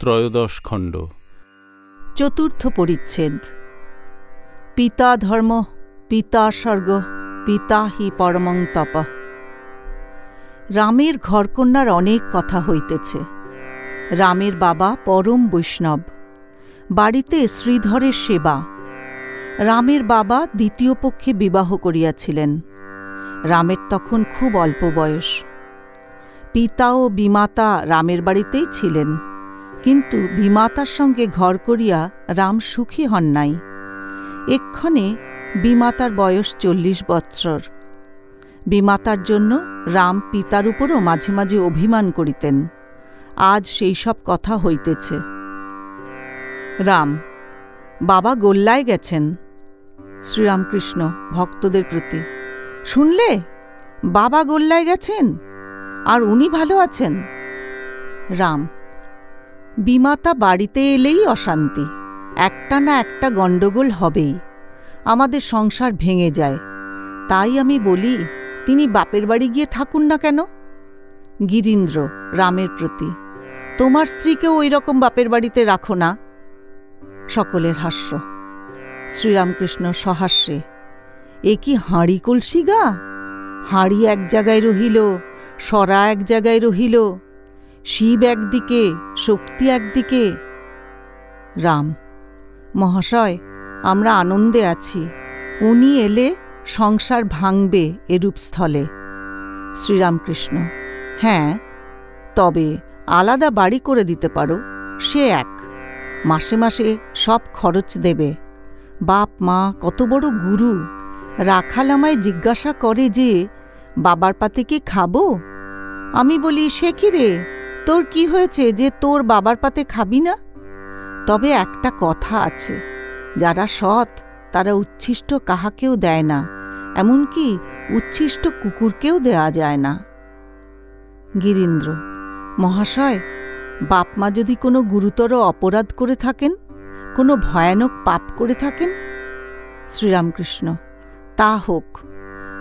ত্রয়োদশ খণ্ড। চতুর্থ পরিচ্ছেদ। পিতা ধর্ম, পিতা স্বর্গ, পিতা হি পরমং তপ। রামের ঘরকন্যার অনেক কথা হইতেছে। রামের বাবা পরম বৈষ্ণব। বাড়িতে শ্রীধরের সেবা। রামের বাবা দ্বিতীয় পক্ষে বিবাহ করিয়াছিলেন। রামের তখন খুব অল্প বয়স। পিতা ও বিমাতা রামের বাড়িতেই ছিলেন। কিন্তু বিমাতার সঙ্গে ঘর করিয়া রাম সুখী হন নাই। এক্ষণে বিমাতার বয়স চল্লিশ বৎসর। বিমাতার জন্য রাম পিতার উপরও মাঝে মাঝে অভিমান করিতেন। আজ সেই সব কথা হইতেছে। রাম, বাবা গোল্লায় গেছেন। শ্রীরামকৃষ্ণ ভক্তদের প্রতি, শুনলে? বাবা গোল্লায় গেছেন? আর উনি ভালো আছেন? রাম বিমাতা বাড়িতে এলেই অশান্তি। একটা না একটা গণ্ডগোল হবেই। আমাদের সংসার ভেঙে যায়। তাই আমি বলি, তিনি বাপের বাড়ি গিয়ে থাকুন না কেন? গিরীন্দ্র, রামের প্রতি, তোমার স্ত্রীকেও ওই রকম বাপের বাড়িতে রাখো না। সকলের হাস্য। শ্রীরামকৃষ্ণ সহাস্যে, এ কি হাঁড়ি কলসি গা? হাঁড়ি এক জায়গায় রহিল, সরা এক জায়গায় রহিল শিব একদিকে, শক্তি একদিকে। রাম, মহাশয়, আমরা আনন্দে আছি। উনি এলে সংসার ভাঙবে এরূপ স্থলে। শ্রীরামকৃষ্ণ হ্যাঁ তবে আলাদা বাড়ি করে দিতে পারো, সে এক। মাসে মাসে সব খরচ দেবে। বাপ মা কত বড় গুরু। রাখাল আমায় জিজ্ঞাসা করে যে, বাবার পাতে কি খাব? আমি বলি, সে কি রে? তোর কি হয়েছে যে তোর বাবার পাতে খাবি না? তবে একটা কথা আছে, যারা সৎ, তারা উচ্ছিষ্ট কাহাকেও দেয় না, এমনকি উচ্ছিষ্ট কুকুরকেও দেয়া যায় না। গিরীন্দ্র, মহাশয় বাপমা যদি কোনো গুরুতর অপরাধ করে থাকেন, কোনো ভয়ানক পাপ করে থাকেন? শ্রীরামকৃষ্ণ, তা হোক,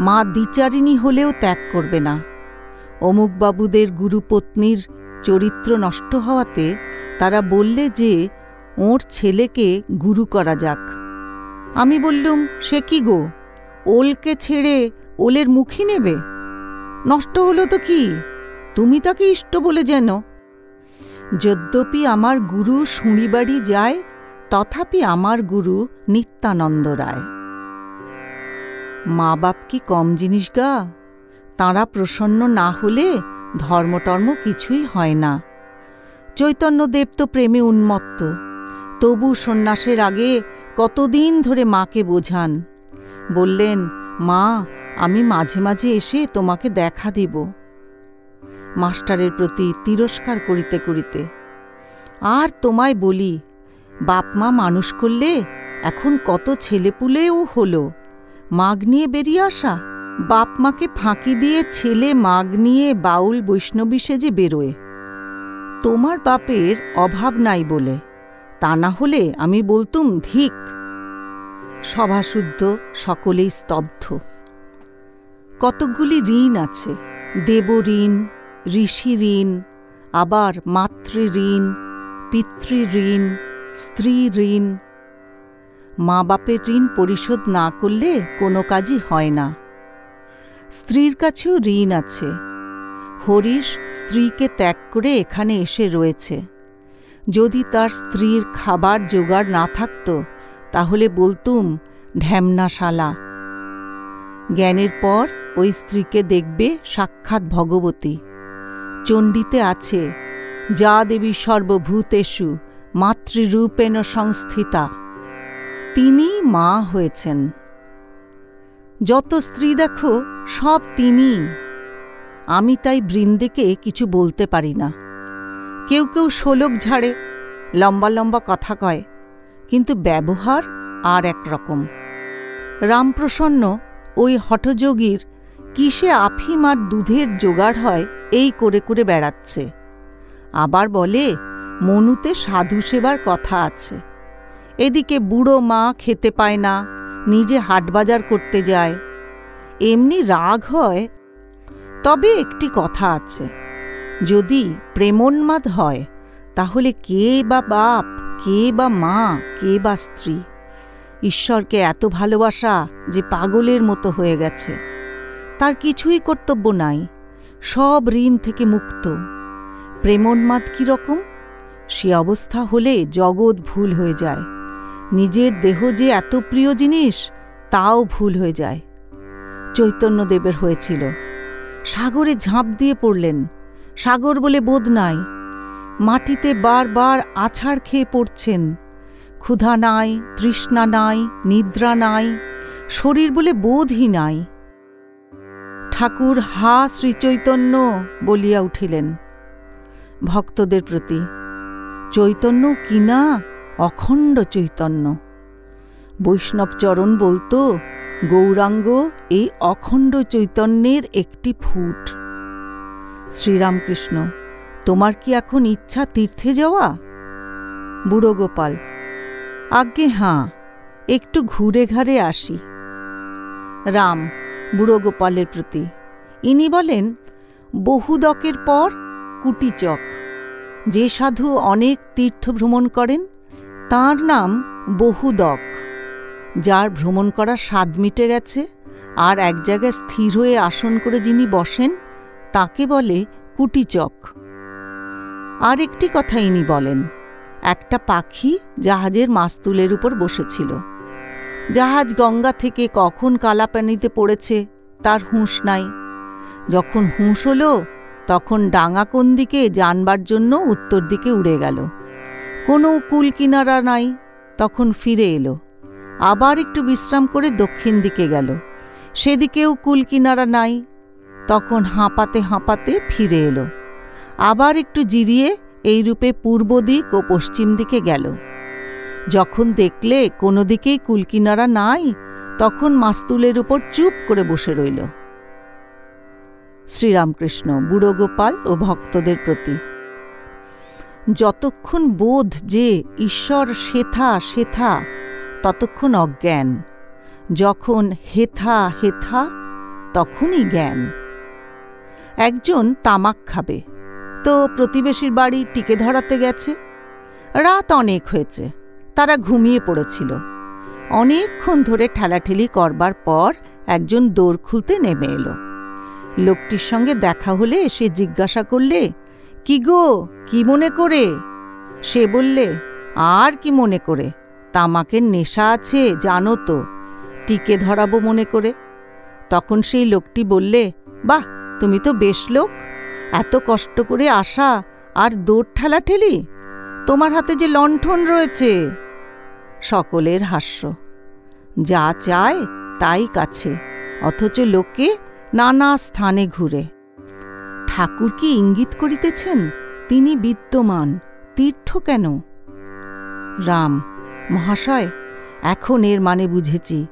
মা দ্বিচারিণী হলেও ত্যাগ করবে না। অমুকবাবুদের গুরুপত্নীর চরিত্র নষ্ট হওয়াতে তারা বললে যে, ওর ছেলেকে গুরু করা যাক। আমি বললুম, সে কি গো? ওলকে ছেড়ে ওলের মুখই নেবে? নষ্ট হলো তো কি? তুমি তাকে ইষ্ট বলে যেন। যদ্যপি আমার গুরু শুঁড়িবাড়ি যায়, তথাপি আমার গুরু নিত্যানন্দ রায়। মা বাপ কি কম জিনিস গা? তাঁরা প্রসন্ন না হলে ধর্মটর্ম কিছুই হয় না। চৈতন্যদেব তো প্রেমে উন্মত্ত। তবু সন্ন্যাসের আগে কতদিন ধরে মাকে বোঝান। বললেন, মা, আমি মাঝে মাঝে এসে তোমাকে দেখা দিব। মাস্টারের প্রতি তিরস্কার করিতে করিতে, আর তোমায় বলি, বাপমা মানুষ করলে এখন কত ছেলেপুলেও হলো। মাগ নিয়ে বেরিয়ে আসা বাপ মাকে ফাঁকি দিয়ে ছেলে মাগ নিয়ে বাউল বৈষ্ণবী সেজে বেরোয়। তোমার বাপের অভাব নাই বলে, তা না হলে আমি বলতুম ধিক। সভাশুদ্ধ সকলেই স্তব্ধ। কতকগুলি ঋণ আছে, দেব ঋণ, ঋষি ঋণ, আবার মাতৃ ঋণ, পিতৃ ঋণ, স্ত্রী ঋণ। মা বাপের ঋণ পরিশোধ না করলে কোনো কাজই হয় না। স্ত্রীর কাছেও ঋণ আছে। হরিশ স্ত্রীকে ত্যাগ করে এখানে এসে রয়েছে। যদি তার স্ত্রীর খাবার জোগাড় না থাকত, তাহলে বলতুম, ঢ্যামনাশালা। জ্ঞানের পর ওই স্ত্রীকে দেখবে সাক্ষাৎ ভগবতী। চণ্ডীতে আছে, যা দেবী সর্বভূতেষু, মাতৃরূপেণ সংস্থিতা। তিনি মা হয়েছেন। যত স্ত্রী দেখো, সব তিনি আমি তাই বৃন্দেকে কিছু বলতে পারি না। কেউ কেউ শোলক ঝাড়ে, লম্বা লম্বা কথা কয়, কিন্তু ব্যবহার আর এক রকম। রামপ্রসন্ন, ওই হঠযোগীর কিসে আফিম আর দুধের জোগাড় হয়, এই করে করে বেড়াচ্ছে। আবার বলে, মনুতে সাধু সেবার কথা আছে। এদিকে বুড়ো মা খেতে পায় না নিজে হাটবাজার করতে যায়। এমনি রাগ হয়, তবে একটি কথা আছে। যদি প্রেমোন্মাদ হয়, তাহলে কে বা বাপ, কে বা মা, কে বা স্ত্রী? ঈশ্বরকে এত ভালোবাসা যে পাগলের মতো হয়ে গেছে। তার কিছুই কর্তব্য নাই, সব ঋণ থেকে মুক্ত। প্রেমোন্মাদ কীরকম সে অবস্থা হলে জগৎ ভুল হয়ে যায়। নিজের দেহ যে এত প্রিয় জিনিস, তাও ভুল হয়ে যায়। চৈতন্যদেবের হয়েছিল। সাগরে ঝাঁপ দিয়ে পড়লেন। সাগর বলে বোধ নাই। মাটিতে বারবার আছাড় খেয়ে পড়ছেন। ক্ষুধা নাই, তৃষ্ণা নাই, নিদ্রা নাই, শরীর বলে বোধই নাই। ঠাকুর, হা শ্রীচৈতন্য বলিয়া উঠিলেন। ভক্তদের প্রতি, চৈতন্য কিনা অখণ্ড চৈতন্য। বৈষ্ণবচরণ বলতো, গৌরাঙ্গ, এই অখণ্ড চৈতন্যের একটি ফুট। শ্রীরামকৃষ্ণ, তোমার কি এখন ইচ্ছা তীর্থে যাওয়া? বুড়ো গোপাল আজ্ঞে হাঁ, একটু ঘুরে ঘাড়ে আসি। রাম বুড়ো গোপালের প্রতি, ইনি বলেন, বহুদকের পর কুটিচক, যে সাধু অনেক তীর্থ ভ্রমণ করেন তার নাম বহুদক, যার ভ্রমণ করা স্বাদ মিটে গেছে আর এক জায়গায় স্থির হয়ে আসন করে যিনি বসেন, তাকে বলে কুটিচক। আর একটি কথা ইনি বলেন, একটা পাখি জাহাজের মাস্তুলের উপর বসেছিল। জাহাজ গঙ্গা থেকে কখন কালাপানিতে পড়েছে তার হুঁশ নাই। যখন হুঁশ হলো, তখন ডাঙা কোন দিকে জানবার জন্য উত্তর দিকে উড়ে গেল। কোনো কুল কিনারা নাই। তখন ফিরে এলো। আবার একটু বিশ্রাম করে দক্ষিণ দিকে গেল। সেদিকেও কুল কিনারা নাই। তখন হাঁপাতে হাঁপাতে ফিরে এলো। আবার একটু জিরিয়ে এই রূপে পূর্ব দিক ও পশ্চিম দিকে গেল। যখন দেখলে কোনো দিকেই কুলকিনারা নাই, তখন মাস্তুলের উপর চুপ করে বসে রইল। শ্রীরামকৃষ্ণ, বুড়ো গোপাল ও ভক্তদের প্রতি। যতক্ষণ বোধ যে ঈশ্বর সেথা সেথা, ততক্ষণ অজ্ঞান। যখন হেথা হেথা, তখনই জ্ঞান। একজন তামাক খাবে। তো প্রতিবেশীর বাড়ি টিকে ধরাতে গেছে। রাত অনেক হয়েছে। তারা ঘুমিয়ে পড়েছিল। অনেকক্ষণ ধরে ঠেলাঠেলি করবার পর একজন দৌড় খুলতে নেমে এলো। লোকটির সঙ্গে দেখা হলে সে জিজ্ঞাসা করলে কি গো, কি মনে করে? সে বললে, আর কি মনে করে? তামাকের নেশা আছে, জানো তো। টিকে ধরাবো মনে করে। তখন সেই লোকটি বললে, বাহ, তুমি তো বেশ লোক। এত কষ্ট করে আসা আর দৌড় ঠেলা ঠেলি? তোমার হাতে যে লণ্ঠন রয়েছে। সকলের হাস্য। যা চায় তাই কাছে, অথচ লোকে নানা স্থানে ঘুরে। ঠাকুর কি ইঙ্গিত করিতেছেন, তিনি বিদ্যমান, তীর্থ কেন? রাম, মহাশয়, এখন এর মানে বুঝেছি।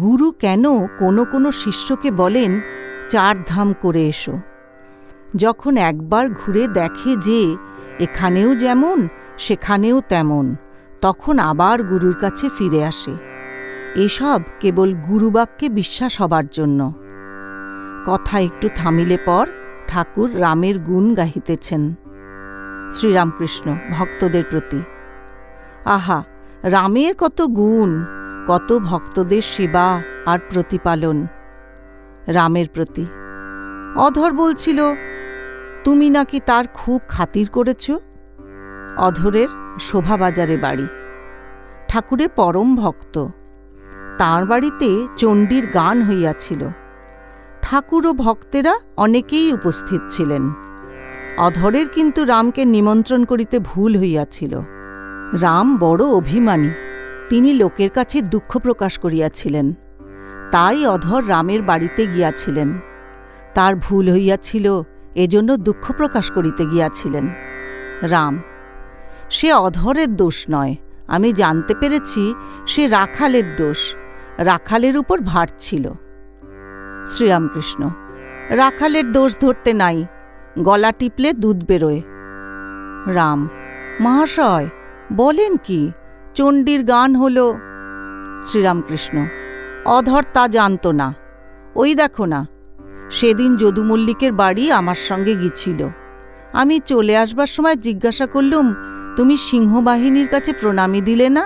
গুরু কেন কোনো কোনো শিষ্যকে বলেন, চার ধাম করে এসো। যখন একবার ঘুরে দেখে যে, এখানেও যেমন, সেখানেও তেমন, তখন আবার গুরুর কাছে ফিরে আসে। এসব কেবল গুরুবাক্যে বিশ্বাস হবার জন্য। কথা একটু থামিলে পর ঠাকুর রামের গুণ গাহিতেছেন। শ্রীরামকৃষ্ণ ভক্তদের প্রতি। আহা, রামের কত গুণ, কত ভক্তদের সেবা আর প্রতিপালন। রামের প্রতি। অধর বলছিল, তুমি নাকি তার খুব খাতির করেছ? অধরের শোভাবাজারে বাড়ি। ঠাকুরের পরম ভক্ত। তাঁর বাড়িতে চণ্ডীর গান হইয়াছিল। ঠাকুর ও ভক্তেরা অনেকেই উপস্থিত ছিলেন। অধরের কিন্তু রামকে নিমন্ত্রণ করিতে ভুল হইয়াছিল। রাম বড় অভিমানী, তিনি লোকের কাছে দুঃখ প্রকাশ করিয়াছিলেন। তাই অধর রামের বাড়িতে গিয়াছিলেন। তার ভুল হইয়াছিল, এজন্য দুঃখ প্রকাশ করিতে গিয়াছিলেন। রাম, সে অধরের দোষ নয়, আমি জানতে পেরেছি সে রাখালের দোষ। রাখালের উপর ভার ছিল। শ্রীরামকৃষ্ণ। রাখালের দোষ ধরতে নাই, গলা টিপলে দুধ বেরোয়। রাম, মহাশয়, বলেন কি, চণ্ডীর গান হল শ্রীরামকৃষ্ণ, অধর তা জানত না। ওই দেখো না, সেদিন যদু মল্লিকের বাড়ি আমার সঙ্গে গিয়েছিল। আমি চলে আসবার সময় জিজ্ঞাসা করলুম, তুমি সিংহবাহিনীর কাছে প্রণামী দিলে না?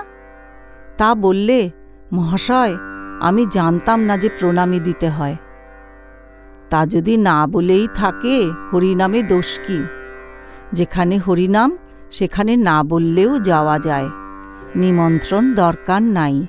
তা বললে, মহাশয়, আমি জানতাম না যে প্রণামী দিতে হয়। তা যদি না বলেই থাকে, হরিনামে দোষ কি? যেখানে হরিনাম, সেখানে না বললেও যাওয়া যায়। নিমন্ত্রণ দরকার নাই।